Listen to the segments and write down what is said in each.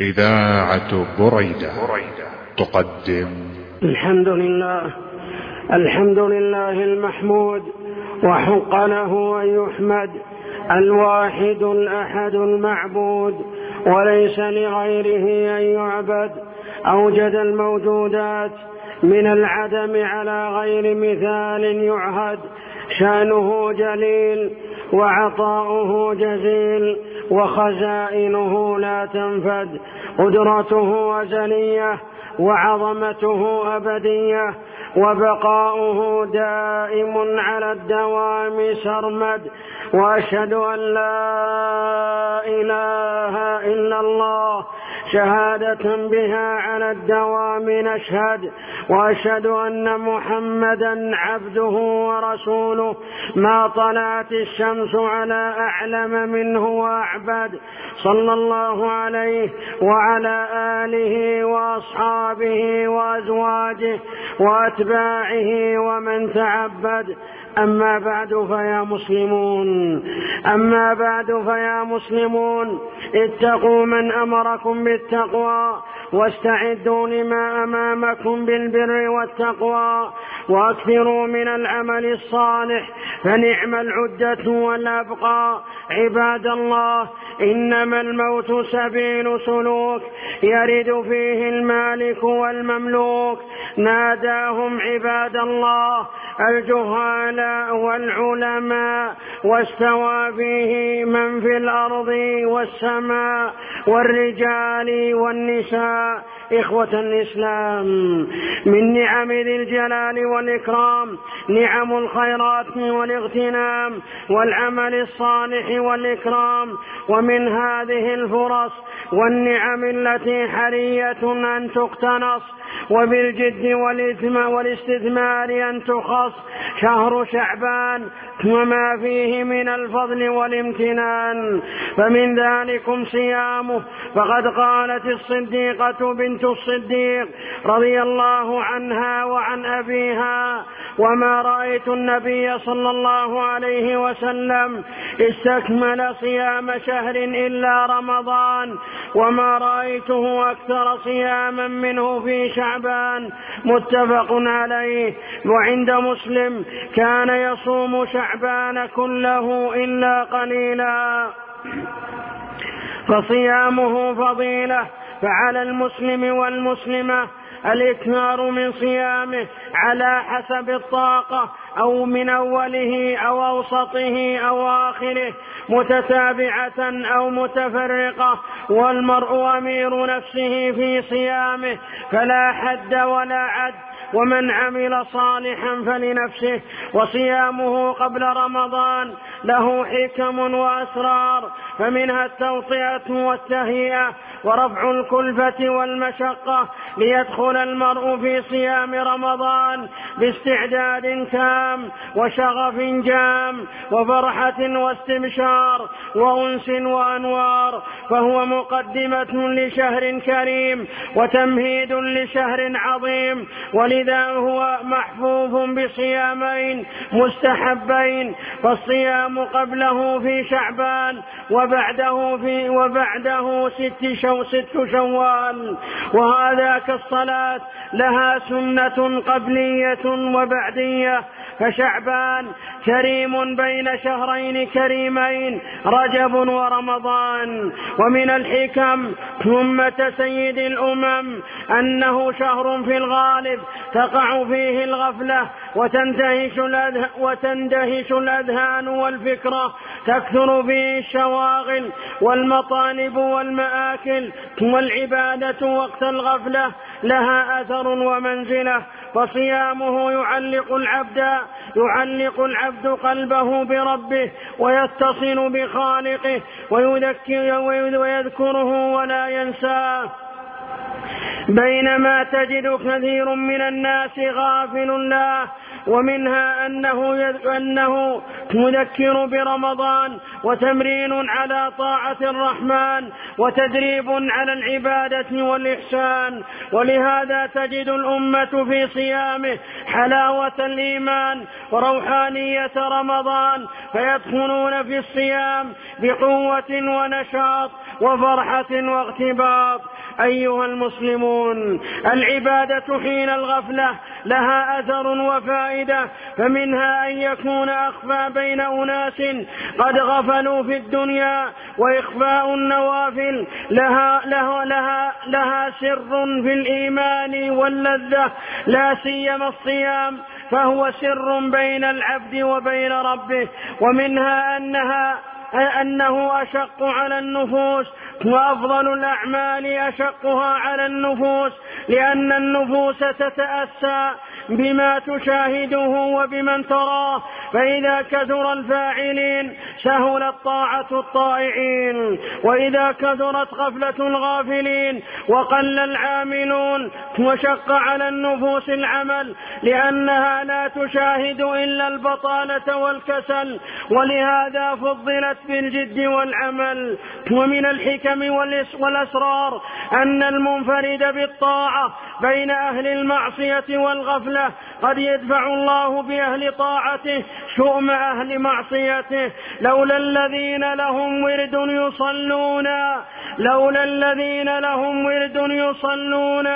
إذاعة بريدة تقدم. الحمد لله الحمد لله المحمود وحق له أن يحمد الواحد الأحد المعبود وليس لغيره أن يعبد. أوجد الموجودات من العدم على غير مثال يعهد. شأنه جليل وعطاؤه جزيل وخزائنه لا تنفد قدرته أزلية وعظمته أبدية وبقاؤه دائم على الدوام سرمد وأشهد أن لا إله إلا الله شهادة بها على الدوام نشهد وأشهد أن محمدا عبده ورسوله. ما طلعت الشمس على أعلم منه وأعبد. صلى الله عليه وعلى آله وأصحابه وأزواجه وأتباعه ومن تعبد. أما بعد فيا مسلمون أما بعد فيا مسلمون اتقوا من أمركم بالتقوى واستعدوا لما أمامكم بالبر والتقوى وأكثروا من العمل الصالح فنعم العدة والأبقى. عباد الله إنما الموت سبيل سلوك يرد فيه المالك والمملوك. ناداهم عباد الله الجهال والعلماء واستوى فيه من في الأرض والسماء والرجال والنساء. إخوة الإسلام من نعم ذي الجلال والإكرام نعم الخيرات والاغتنام والعمل الصالح والإكرام. ومن هذه الفرص والنعم التي حرية أن تقتنص وبالجد والاستثمار أن تخص شهر شعبان وما فيه من الفضل والامتنان. فمن ذلكم صيامه. فقد قالت الصديقة بنت الصديق رضي الله عنها وعن أبيها وما رأيت النبي صلى الله عليه وسلم استكمل صيام شهر إلا رمضان وما رأيته أكثر صياما منه في شعبان متفق عليه وعند مسلم كان يصوم شعبان كله إلا قليلا فصيامه فضيلة فعلى المسلم والمسلمة الإكثار من صيامه على حسب الطاقة أو من أوله أو أوسطه أو آخره متتابعة أو متفرقة. والمرء أمير نفسه في صيامه فلا حد ولا عد ومن عمل صالحا فلنفسه وصيامه قبل رمضان له حكم وأسرار فمنها التوطئة والتهيئة ورفع الكلفة والمشقة ليدخل المرء في صيام رمضان باستعداد تام وشغف جام وفرحة واستبشار وأنس وأنوار فهو مقدمة لشهر كريم وتمهيد لشهر عظيم ولذا هو محفوظ بصيامين مستحبين فالصيام قبله في شعبان وبعده في وبعده ست شو ست شوال. وهذا كالصلاة لها سنة قبلية وبعدية. فشعبان كريم بين شهرين كريمين رجب ورمضان. ومن الحكم أمة سيد الأمم أنه شهر في الغالب تقع فيه الغفلة وتندهش الأذهان, وتندهش الأذهان والفكرة تكثر فيه الشواغل والمطالب والمآكل والعبادة وقت الغفلة لها أثر ومنزلة فصيامه يعلق العبد يعلق العبد قلبه بربه ويتصل بخالقه ويذكر ويذكره ولا ينساه. بينما تجد كثير من الناس غافل له ومنها أنه أنه مذكر برمضان وتمرين على طاعة الرحمن وتدريب على العبادة والإحسان. ولهذا تجد الأمة في صيامه حلاوة الإيمان وروحانية رمضان فيدخلون في الصيام بقوة ونشاط وفرحة واغتباط أيها المسلمون العبادة حين الغفلة لها أثر وفائدة فمنها أن يكون أخفى بين أناس قد غفلوا في الدنيا وإخفاء النوافل لها, لها, لها, لها سر في الإيمان واللذة لا سيما الصيام فهو سر بين العبد وبين ربه ومنها أنها أنه أشق على النفوس وأفضل الأعمال أشقها على النفوس لأن النفوس تتأسى بما تشاهده وبمن تراه فإذا كثر الفاعلين سهلت طاعة الطائعين وإذا كثرت غفلة الغافلين وقل العاملون وشق على النفوس العمل لأنها لا تشاهد إلا البطالة والكسل ولهذا فضلت بالجد والعمل. ومن الحكم والأسرار أن المنفرد بالطاعة بين أهل المعصية والغفلة قد يدفع الله بأهل طاعته شؤم أهل معصيته. لولا الذين لهم ورد يصلون لولا الذين لهم ورد يصلون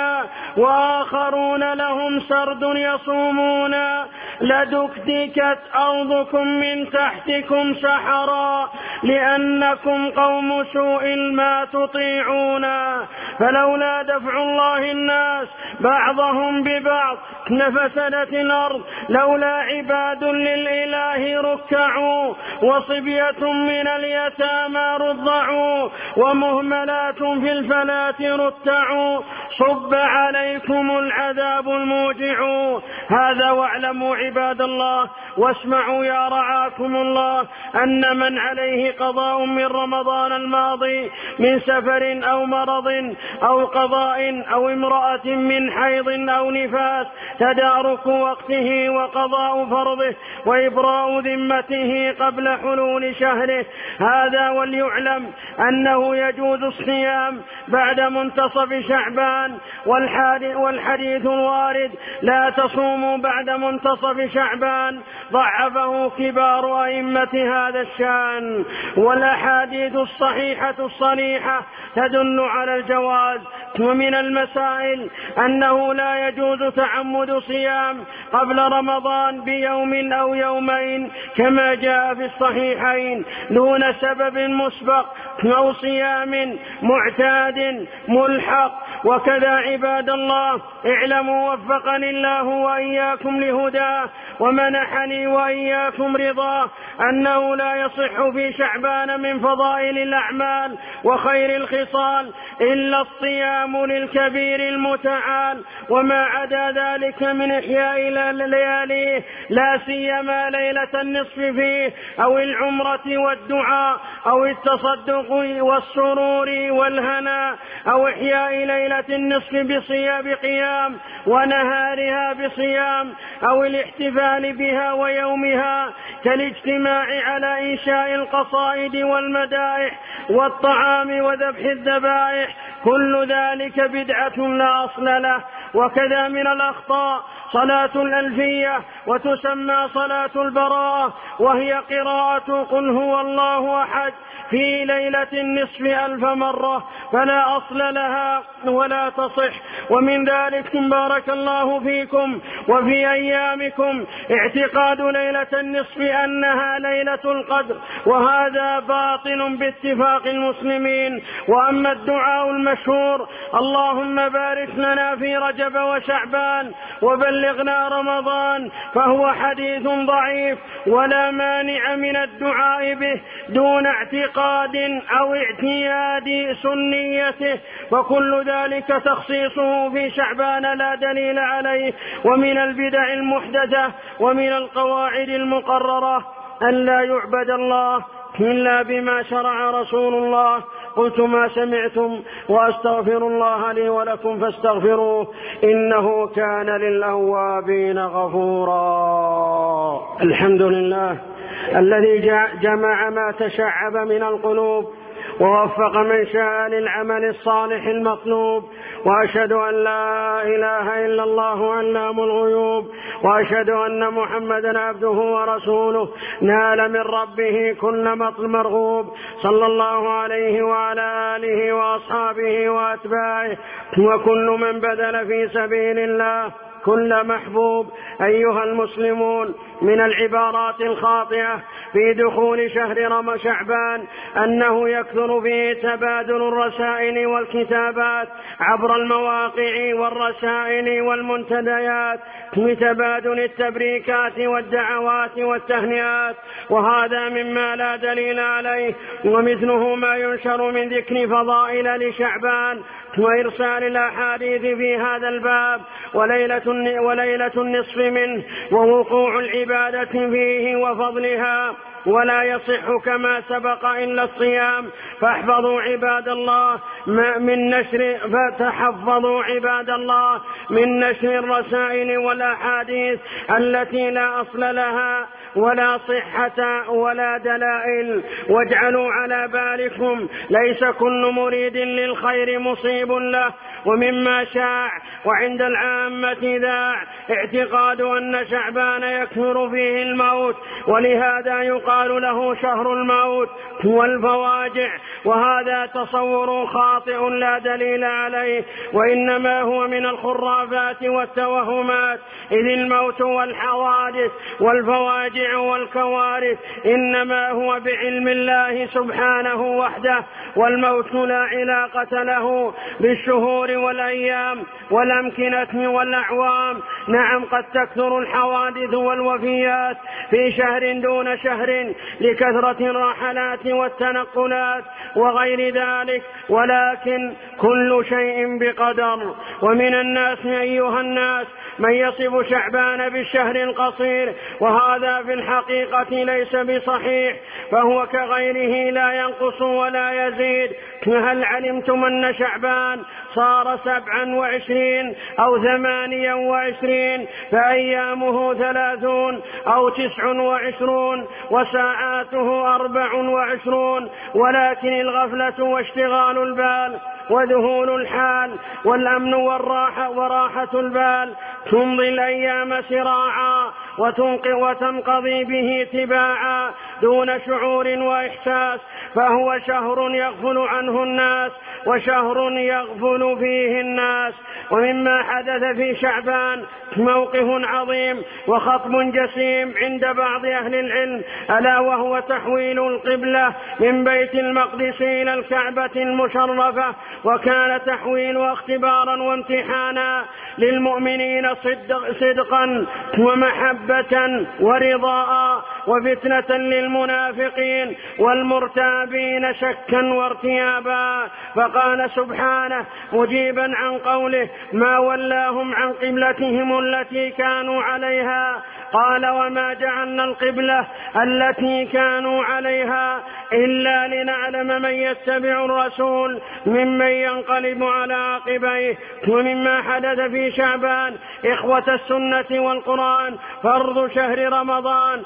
وآخرون لهم سرد يصومون. لدكدكت أرضكم من تحتكم سحرا لأنكم قوم سوء ما تطيعون. فلولا دفع الله الناس بعضهم ببعض لفسدت الأرض لولا عباد للإله ركعوا وصبية من اليتامى رضعوا ومهملات في الفلاة رتعوا صب عليكم العذاب الموجع. هذا واعلموا عباد الله واسمعوا يا رعاكم الله أن من عليه قضاء من رمضان الماضي من سفر أو مرض أو قضاء أو امرأة من حيض أو نفاس تدارك وقته وقضاء فرضه وإبراء ذمته قبل حلول شهره. هذا وليعلم أنه يجوز الصيام بعد منتصف شعبان والحديث الوارد لا تصوموا بعد منتصف شعبان. ضعفه كبار أئمة هذا الشأن. والأحاديث الصحيحة الصريحة تدل على الجواز. ومن المسائل أنه لا يجوز تعمد صيام قبل رمضان بيوم أو يومين كما جاء في الصحيحين دون سبب مسبق أو صيام معتاد ملحق. وكذا عباد الله اعلموا وفقني الله وإياكم لهداه ومنحني وإياكم رضاه أنه لا يصح في شعبان من فضائل الأعمال وخير الخصال إلا الصيام للكبير المتعال. وما عدا ذلك من إحياء لياليه لا سيما ليلة النصف فيه أو العمرة والدعاء أو التصدق والسرور والهنا أو إحياء ليلة النصف بصيام بقيام ونهارها بصيام أو الاحتفال بها ويومها كالاجتماع على إنشاء القصائد والمدائح والطعام وذبح الذبائح كل ذلك بدعة لا أصل له. وكذا من الأخطاء صلاة الألفية وتسمى صلاة البراءة وهي قراءة قل هو الله أحد في ليلة النصف ألف مرة فلا أصل لها ولا تصح ومن ذلك بارك الله فيكم وفي أيامكم اعتقاد ليلة النصف أنها ليلة القدر وهذا باطل باتفاق المسلمين وأما الدعاء المشهور اللهم بارك لنا في رجب وشعبان وبلغنا رمضان فهو حديث ضعيف ولا مانع من الدعاء به دون اعتقاد أو اعتياد سنيته وكل ذلك تخصيصه في شعبان لا دليل عليه ومن البدع المحدثة ومن القواعد المقررة أن لا يعبد الله إلا بما شرع رسول الله قلت ما سمعتم وأستغفر الله لي ولكم فاستغفروه إنه كان للأوابين غفورا. الحمد لله الذي جمع ما تشعب من القلوب ووفق من شاء للعمل الصالح المطلوب. وأشهد أن لا إله إلا الله علام الغيوب. وأشهد أن محمدا عبده ورسوله. نال من ربه كل مطل مرغوب. صلى الله عليه وعلى آله وأصحابه وأتباعه. وكل من بذل في سبيل الله. كل محبوب أيها المسلمون من العبارات الخاطئة في دخول شهر رم شعبان أنه يكثر فيه تبادل الرسائل والكتابات عبر المواقع والرسائل والمنتديات بتبادل التبريكات والدعوات والتهنئات وهذا مما لا دليل عليه ومثله ما ينشر من ذكر فضائل لشعبان وإرسال الأحاديث في هذا الباب وليلة, وليلة النصف منه ووقوع العبادة فيه وفضلها ولا يصح كما سبق إلا الصيام. فاحفظوا عباد الله من نشر فتحفظوا عباد الله من نشر الرسائل والأحاديث التي لا أصل لها ولا صحة ولا دلائل. واجعلوا على بالكم. ليس كل مريد للخير مصيب له. ومما شاع وعند العامة ذاع. اعتقاد أن شعبان يكثر فيه الموت. ولهذا يقال له شهر الموت والفواجع وهذا تصور خاطئ. لا دليل عليه وإنما هو من الخرافات والتوهمات. إذ الموت والحوادث والفواجع والكوارث إنما هو بعلم الله سبحانه وحده والموت لا علاقة له بالشهور والأيام والأمكنة والأعوام. نعم قد تكثر الحوادث والوفيات في شهر دون شهر لكثرة الرحلات والتنقلات وغير ذلك ولكن كل شيء بقدر. ومن الناس أيها الناس من يصف شعبان بالشهر القصير وهذا في الحقيقة ليس بصحيح فهو كغيره لا ينقص ولا يزيد. هل علمتم أن شعبان صار سبعا وعشرين أو ثمانيا وعشرين فأيامه ثلاثون أو تسع وعشرون وساعاته أربع وعشرون. ولكن الغفلة واشتغال البال وذهول الحال والأمن والراحة وراحة البال. تمضي الأيام سراعا وتنقضي به تباعا دون شعور وإحساس فهو شهر يغفل عنه الناس وشهر يغفل فيه الناس. ومما حدث في شعبان موقف عظيم وخطب جسيم عند بعض أهل العلم ألا وهو تحويل القبلة من بيت المقدس إلى الكعبة المشرفة وكان تحويل اختبارا وامتحانا للمؤمنين صدق صدقا ومحبة ورضاء وفتنة للمنافقين والمرتابين شكا وارتيابا. فقال سبحانه مجيبا عن قوله ما ولاهم عن قبلتهم التي كانوا عليها. قال وما جعلنا القبلة التي كانوا عليها إلا لنعلم من يتبع الرسول ممن ينقلب على عقبيه. ومما حدث في شعبان إخوة السنة والقرآن فرض شهر رمضان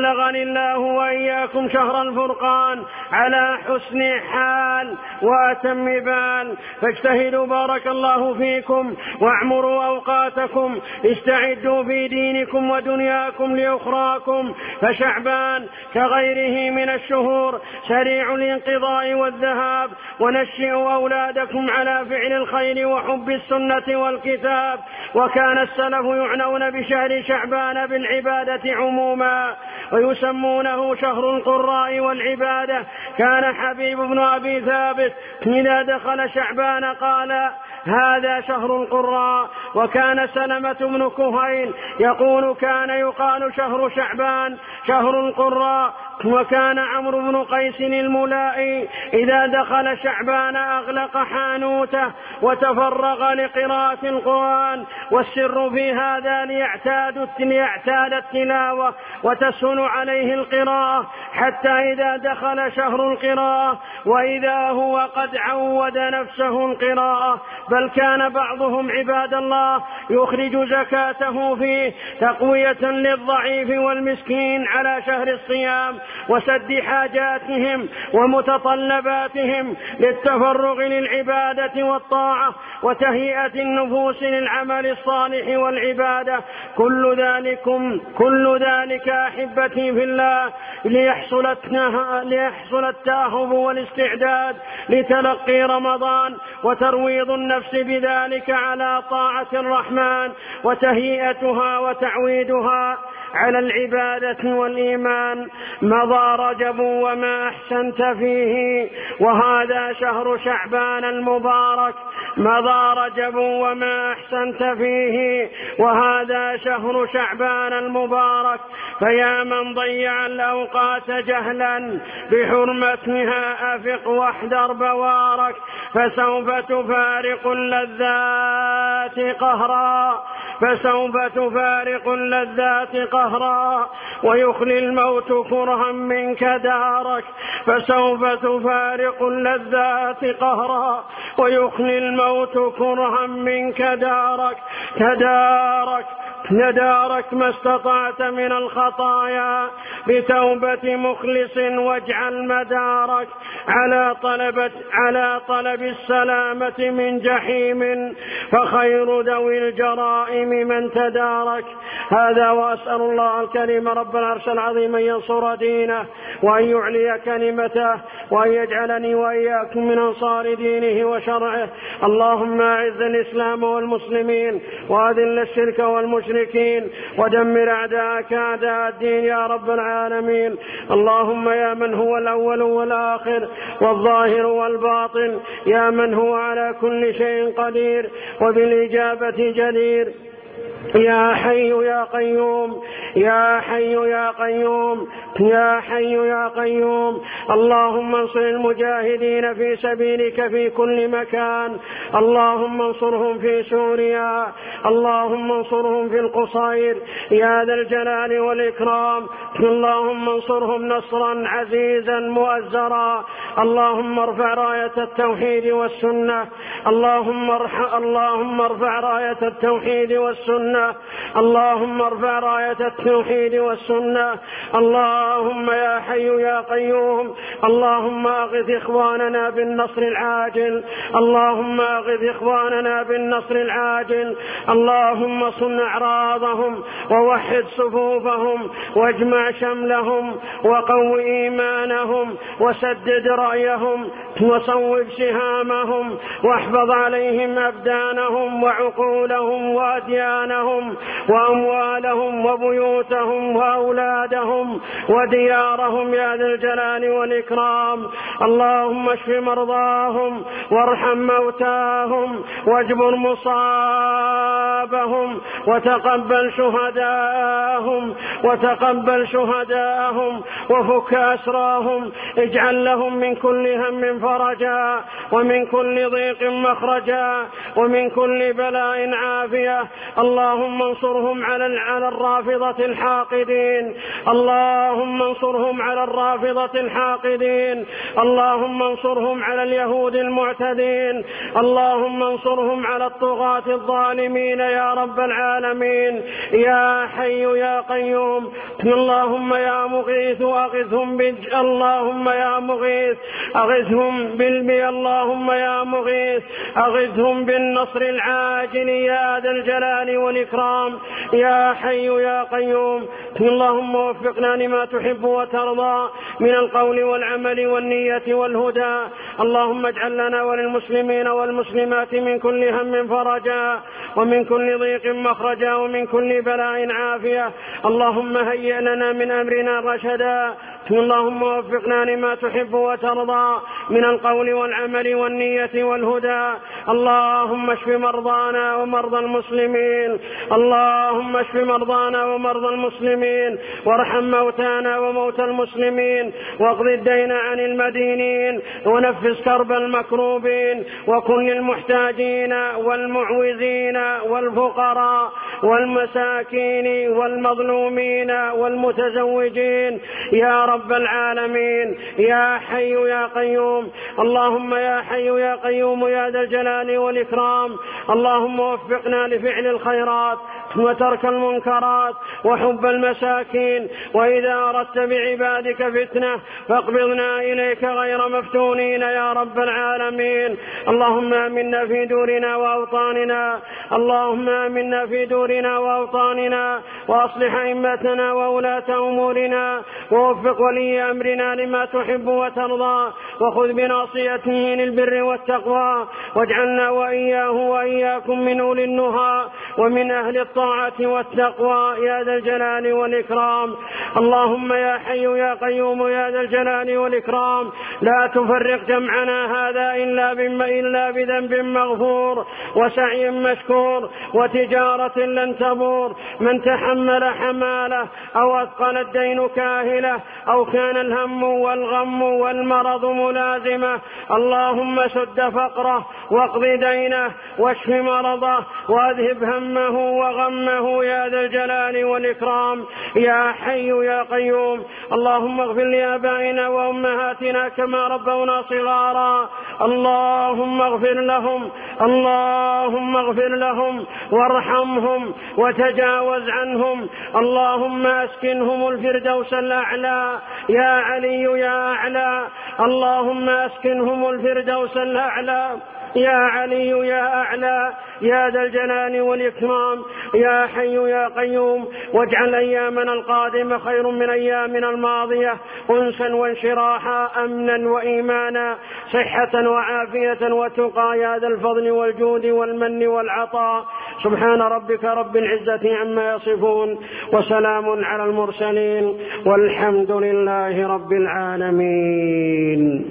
بلغني الله وإياكم شهر الفرقان على حسن حال وأتم بال. فاجتهدوا بارك الله فيكم واعمروا أوقاتكم. استعدوا في دينكم ودنياكم لأخراكم. فشعبان كغيره من الشهور سريع الانقضاء والذهاب. ونشئوا أولادكم على فعل الخير وحب السنة والكتاب. وكان السلف يعنون بشهر شعبان بالعبادة عموما. ويسمونه شهر القراء والعبادة. كان حبيب بن أبي ثابت إذا دخل شعبان قال هذا شهر القراء. وكان سلمة بن كهيل يقول كان يقال شهر شعبان شهر القراء. وكان عمرو بن قيس الملائي إذا دخل شعبان أغلق حانوته وتفرغ لقراءة القرآن والسر في هذا ليعتاد ليعتاد التلاوة وتسهل عليه القراءة حتى إذا دخل شهر القراءة وإذا هو قد عود نفسه القراءة. بل كان بعضهم عباد الله يخرج زكاته فيه تقوية للضعيف والمسكين على شهر الصيام وسد حاجاتهم ومتطلباتهم للتفرغ للعبادة والطاعة وتهيئة النفوس للعمل الصالح والعبادة. كل ذلكم كل ذلك أحبتي في الله ليحصل ليحصل التأهب والاستعداد لتلقي رمضان وترويض النفس بذلك على طاعة الرحمن وتهيئتها وتعويدها على العبادة والإيمان مضى رجب وما أحسنت فيه وهذا شهر شعبان المبارك مضى رجب وما أحسنت فيه وهذا شهر شعبان المبارك. فيا من ضيع الأوقات جهلا بحرمتها أفق واحذر بوارك فسوف تفارق اللذات قهرا فسوف تفارق اللذات قهرا. ويخلي الموت كرها منك دارك فسوف تفارق اللذات قهرا ويخلي الموت كرها منك دارك تدارك ندارك ما استطعت من الخطايا بتوبة مخلص واجعل مدارك على طلبة على طلب السلامة من جحيم فخير ذوي الجرائم من تدارك. هذا وأسأل الله الكريم رب العرش العظيم أن ينصر دينه وأن يعلي كلمته وأن يجعلني وإياكم من أنصار دينه وشرعه. اللهم أعز الإسلام والمسلمين وأذل الشرك والمشركين. ودمر أعداءك أعداء الدين يا رب العالمين. اللهم يا من هو الأول والآخر والظاهر والباطن يا من هو على كل شيء قدير وبالإجابة جدير يا حي يا قيوم يا حي يا قيوم يا حي يا قيوم. اللهم انصر المجاهدين في سبيلك في كل مكان. اللهم انصرهم في سوريا. اللهم انصرهم في القصير. يا ذا الجلال والإكرام. اللهم انصرهم نصرا عزيزا مؤزرا. اللهم ارفع راية التوحيد والسنة. اللهم ارفع راية التوحيد والسنة. اللهم ارفع راية التوحيد والسنة. اللهم يا حي يا قيوم. اللهم أغث إخواننا بالنصر العاجل. اللهم أغث إخواننا بالنصر العاجل. اللهم صن أعراضهم ووحد صفوفهم واجمع شملهم وقو إيمانهم وسدد رأيهم وصوب سهامهم واحفظ عليهم أبدانهم وعقولهم واديانهم وأموالهم وبيوتهم وأولادهم وديارهم يا ذا الجلال والإكرام. اللهم اشف مرضاهم وارحم موتاهم واجبر مصابهم وتقبل شهداءهم وتقبل شهداءهم وفك أسراهم. اجعل لهم من كل هم فرجا ومن كل ضيق مخرجا ومن كل بلاء عافية. اللهم انصرهم على على الرافضة الحاقدين. اللهم انصرهم على الرافضة الحاقدين. اللهم انصرهم على اليهود المعتدين. اللهم انصرهم على الطغاة الظالمين يا رب العالمين. يا حي يا قيوم. اللهم يا مغيث أغثهم بج اللهم يا مغيث. أغثهم بالبي اللهم يا مغيث. أغثهم بالنصر العاجل يا ذا الجلال والاكرام يا حي يا قيوم اللهم وفقنا لما تحب وترضى من القول والعمل والنية والهدى. اللهم اجعل لنا وللمسلمين والمسلمات من كل هم فرجا ومن كل ضيق مخرجا ومن كل بلاء عافية. اللهم هيئ لنا من أمرنا رشدا. اللهم وفقنا لما تحب وترضى من القول والعمل والنية والهدى. اللهم اشف مرضانا ومرضى المسلمين. اللهم اشف مرضانا ومرضى مرضى المسلمين وارحم موتانا وموتى المسلمين واقض الدين عن المدينين ونفس كرب المكروبين وكن للمحتاجين والمعوزين والفقراء والمساكين والمظلومين والمتزوجين. يا رب العالمين يا حي يا قيوم اللهم يا حي يا قيوم يا ذا الجلال والإكرام اللهم وفقنا لفعل الخيرات. الصراط وترك المنكرات وحب المساكين وإذا أردت بعبادك فتنة فاقبضنا إليك غير مفتونين يا رب العالمين. اللهم آمنا في دورنا وأوطاننا. اللهم آمنا في دورنا وأوطاننا. وأصلح أئمتنا وولاة أمورنا. ووفق ولي أمرنا لما تحب وترضى. وخذ بناصيته للبر والتقوى. واجعلنا وإياه وإياكم من أولي النهى ومن أهل الطاعة. والتقوى يا ذا الجلال والإكرام. اللهم يا حي يا قيوم يا ذا الجلال والإكرام. لا تفرق جمعنا هذا إلا إلا بذنب مغفور وسعي مشكور وتجارة لن تبور. من تحمل حمالة أو أثقل الدين كاهلة أو كان الهم والغم والمرض ملازمة. اللهم سد فقره واقض دينه واشف مرضه وأذهب همه وغمه. يا ذا الجلال والإكرام يا حي يا قيوم. اللهم اغفر لآبائنا وأمهاتنا كما ربونا صغارا. اللهم اغفر لهم اللهم اغفر لهم وارحمهم وتجاوز عنهم. اللهم أسكنهم الفردوس الأعلى. يا علي يا أعلى. اللهم أسكنهم الفردوس الأعلى. يا علي يا أعلى يا ذا الجلال والإكرام يا حي يا قيوم واجعل أيامنا القادمة خير من أيامنا الماضية أنسا وانشراحا أمنا وإيمانا صحة وعافية وتقى يا ذا الفضل والجود والمن والعطاء. سبحان ربك رب العزة عما يصفون وسلام على المرسلين والحمد لله رب العالمين.